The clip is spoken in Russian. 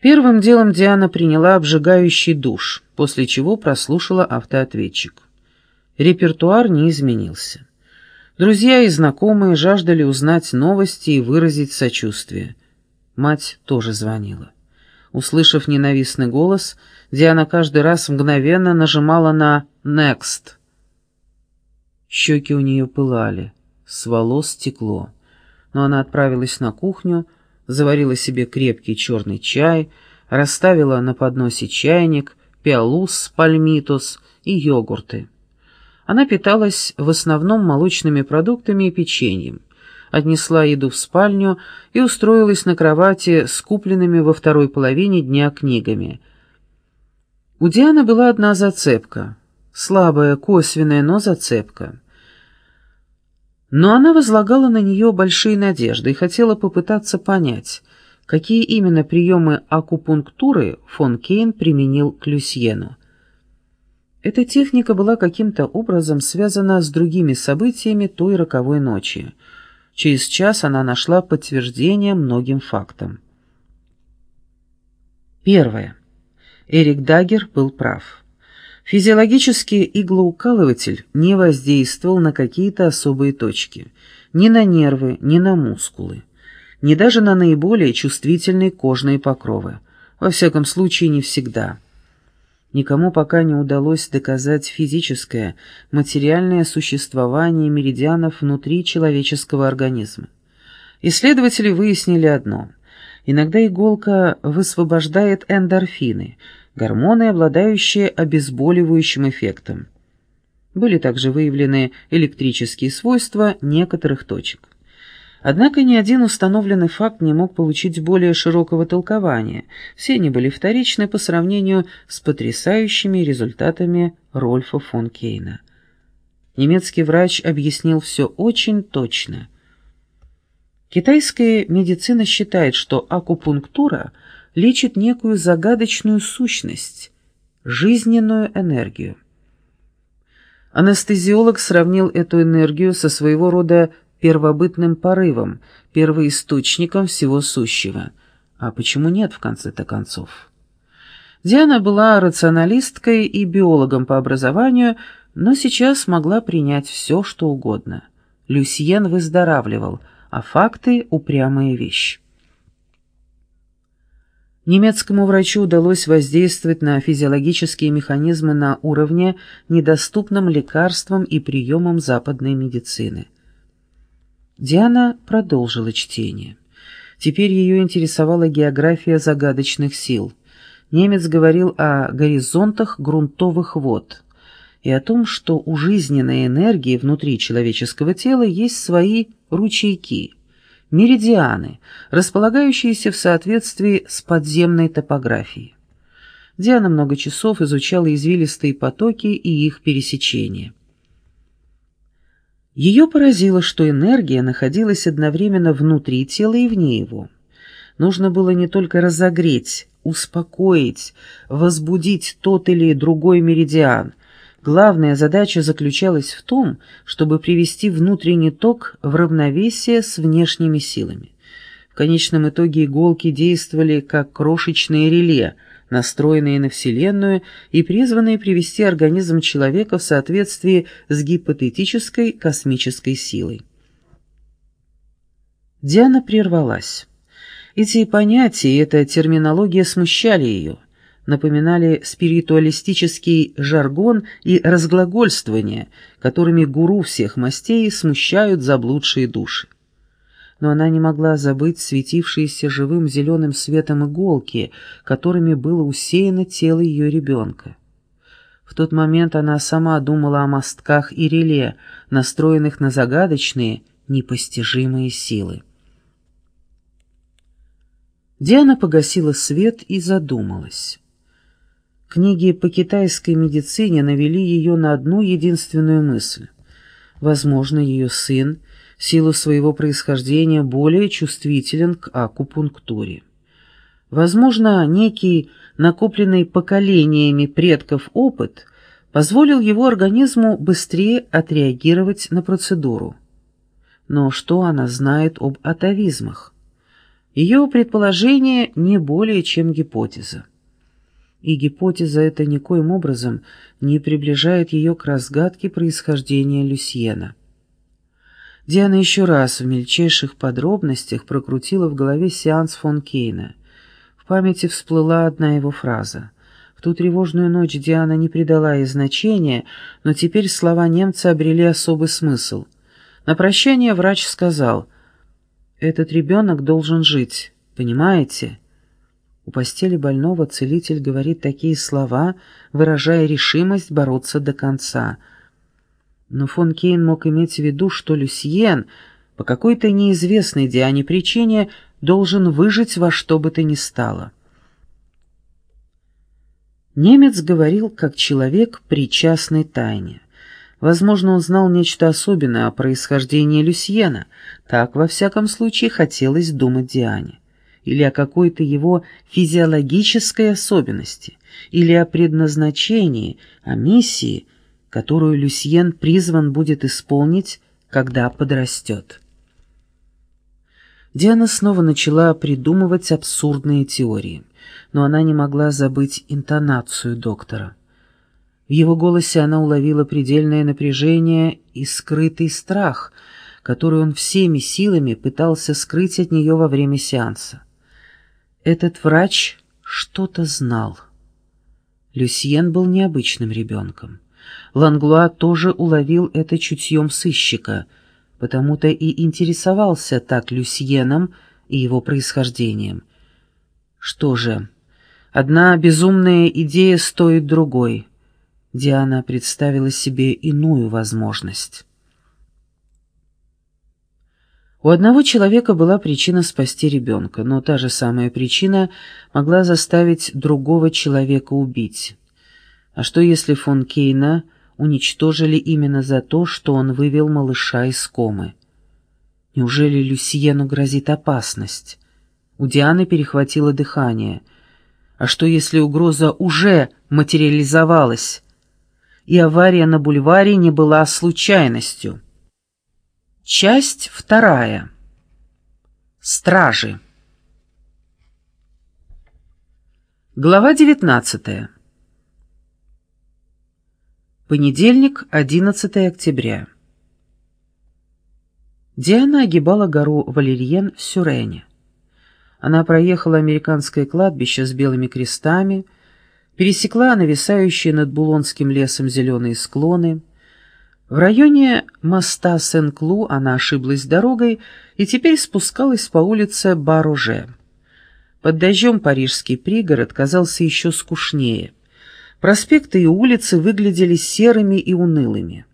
Первым делом Диана приняла обжигающий душ, после чего прослушала автоответчик. Репертуар не изменился. Друзья и знакомые жаждали узнать новости и выразить сочувствие. Мать тоже звонила. Услышав ненавистный голос, Диана каждый раз мгновенно нажимала на «Next». Щеки у нее пылали, с волос стекло. Но она отправилась на кухню, заварила себе крепкий черный чай, расставила на подносе чайник, пиалус, пальмитус и йогурты. Она питалась в основном молочными продуктами и печеньем отнесла еду в спальню и устроилась на кровати с купленными во второй половине дня книгами. У Дианы была одна зацепка. Слабая, косвенная, но зацепка. Но она возлагала на нее большие надежды и хотела попытаться понять, какие именно приемы акупунктуры фон Кейн применил к Люсьену. Эта техника была каким-то образом связана с другими событиями той роковой ночи — Через час она нашла подтверждение многим фактам. Первое. Эрик Даггер был прав. Физиологический иглоукалыватель не воздействовал на какие-то особые точки, ни на нервы, ни на мускулы, ни даже на наиболее чувствительные кожные покровы. Во всяком случае, не всегда. Никому пока не удалось доказать физическое, материальное существование меридианов внутри человеческого организма. Исследователи выяснили одно. Иногда иголка высвобождает эндорфины, гормоны, обладающие обезболивающим эффектом. Были также выявлены электрические свойства некоторых точек. Однако ни один установленный факт не мог получить более широкого толкования, все они были вторичны по сравнению с потрясающими результатами Рольфа фон Кейна. Немецкий врач объяснил все очень точно. Китайская медицина считает, что акупунктура лечит некую загадочную сущность, жизненную энергию. Анестезиолог сравнил эту энергию со своего рода первобытным порывом, первоисточником всего сущего. А почему нет, в конце-то концов? Диана была рационалисткой и биологом по образованию, но сейчас могла принять все, что угодно. Люсьен выздоравливал, а факты — упрямая вещь. Немецкому врачу удалось воздействовать на физиологические механизмы на уровне, недоступном лекарствам и приемам западной медицины – Диана продолжила чтение. Теперь ее интересовала география загадочных сил. Немец говорил о горизонтах грунтовых вод и о том, что у жизненной энергии внутри человеческого тела есть свои ручейки, меридианы, располагающиеся в соответствии с подземной топографией. Диана много часов изучала извилистые потоки и их пересечения. Ее поразило, что энергия находилась одновременно внутри тела и вне его. Нужно было не только разогреть, успокоить, возбудить тот или другой меридиан. Главная задача заключалась в том, чтобы привести внутренний ток в равновесие с внешними силами. В конечном итоге иголки действовали как крошечные реле – настроенные на Вселенную и призванные привести организм человека в соответствии с гипотетической космической силой. Диана прервалась. Эти понятия и эта терминология смущали ее, напоминали спиритуалистический жаргон и разглагольствование, которыми гуру всех мастей смущают заблудшие души но она не могла забыть светившиеся живым зеленым светом иголки, которыми было усеяно тело ее ребенка. В тот момент она сама думала о мостках и реле, настроенных на загадочные, непостижимые силы. Диана погасила свет и задумалась. Книги по китайской медицине навели ее на одну единственную мысль. Возможно, ее сын — в силу своего происхождения более чувствителен к акупунктуре. Возможно, некий накопленный поколениями предков опыт позволил его организму быстрее отреагировать на процедуру. Но что она знает об атовизмах? Ее предположение не более чем гипотеза. И гипотеза эта никоим образом не приближает ее к разгадке происхождения Люсьена. Диана еще раз в мельчайших подробностях прокрутила в голове сеанс фон Кейна. В памяти всплыла одна его фраза. В ту тревожную ночь Диана не придала ей значения, но теперь слова немца обрели особый смысл. На прощание врач сказал — этот ребенок должен жить, понимаете? У постели больного целитель говорит такие слова, выражая решимость бороться до конца. Но фон Кейн мог иметь в виду, что Люсьен по какой-то неизвестной Диане причине должен выжить во что бы то ни стало. Немец говорил как человек причастный тайне. Возможно, он знал нечто особенное о происхождении Люсьена, так, во всяком случае, хотелось думать Диане. Или о какой-то его физиологической особенности, или о предназначении, о миссии, которую Люсьен призван будет исполнить, когда подрастет. Диана снова начала придумывать абсурдные теории, но она не могла забыть интонацию доктора. В его голосе она уловила предельное напряжение и скрытый страх, который он всеми силами пытался скрыть от нее во время сеанса. Этот врач что-то знал. Люсьен был необычным ребенком. Ланглуа тоже уловил это чутьем сыщика, потому-то и интересовался так Люсьеном и его происхождением. Что же, одна безумная идея стоит другой — Диана представила себе иную возможность. У одного человека была причина спасти ребенка, но та же самая причина могла заставить другого человека убить. А что если фон Кейна уничтожили именно за то, что он вывел малыша из комы? Неужели Люсьену грозит опасность? У Дианы перехватило дыхание. А что если угроза уже материализовалась? и авария на бульваре не была случайностью. Часть вторая. Стражи. Глава 19. Понедельник, 11 октября. Диана огибала гору Валерьен в Сюрене. Она проехала американское кладбище с белыми крестами, пересекла нависающие над Булонским лесом зеленые склоны. В районе моста Сен-Клу она ошиблась дорогой и теперь спускалась по улице Баруже. Под дождем парижский пригород казался еще скучнее. Проспекты и улицы выглядели серыми и унылыми.